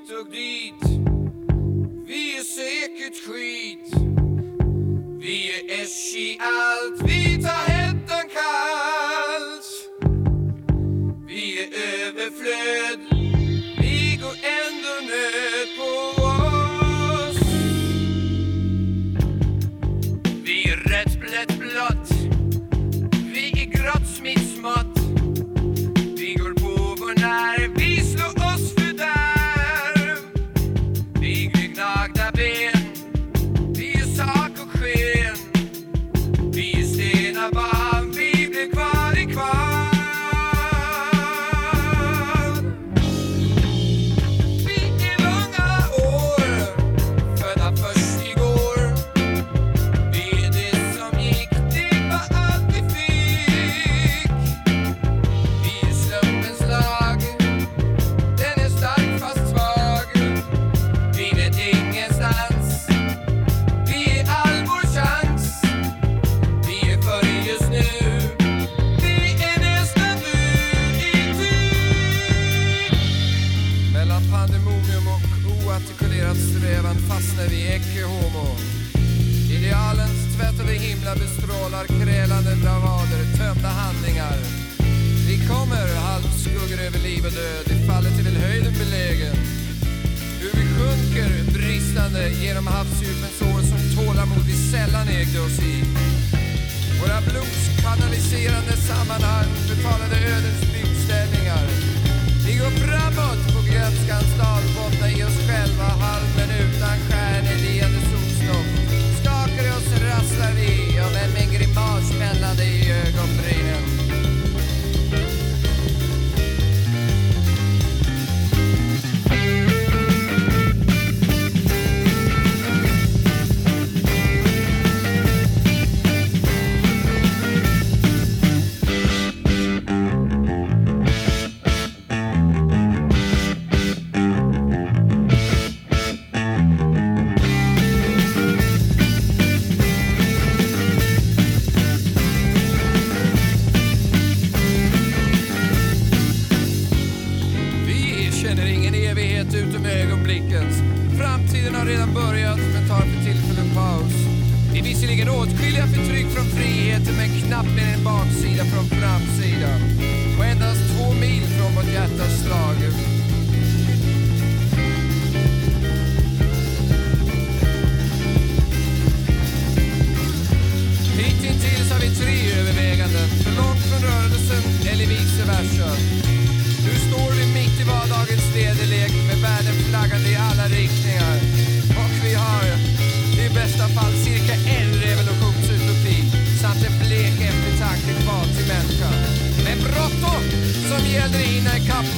hit och dit. Vi är säkert skit. Vi är äsch i allt. Vi tar hettan kallt. Vi är överflöd. Vi går ändå nöd. Pandemonium och oartikulerad strävan fastnar vi ecce homo Idealens tvättade himla bestrålar krälande bravader, tömda handlingar Vi kommer, halvskuggor över liv och död, i fallet är väl höjden belägen hur vi sjunker bristande genom havsdjupens år som tålamod vi sällan ägde oss i. Våra blodskanaliserande sammanhang betalade ödens byggställningar. Vi går framåt på gränsen känner ingen evighet utom ögonblickens. Framtiden har redan börjat men tar för tillfället paus. Det är visserligen åtskilliga förtryck från friheten men knappt mer än baksida från framsida. Och endast två mil från vårt hjärtas slag. flaggande i alla riktningar. Och vi har i bästa fall cirka en revolutionsutopi samt en blek eftertanke kvar till människan. Men bråttom som gäller innan kapp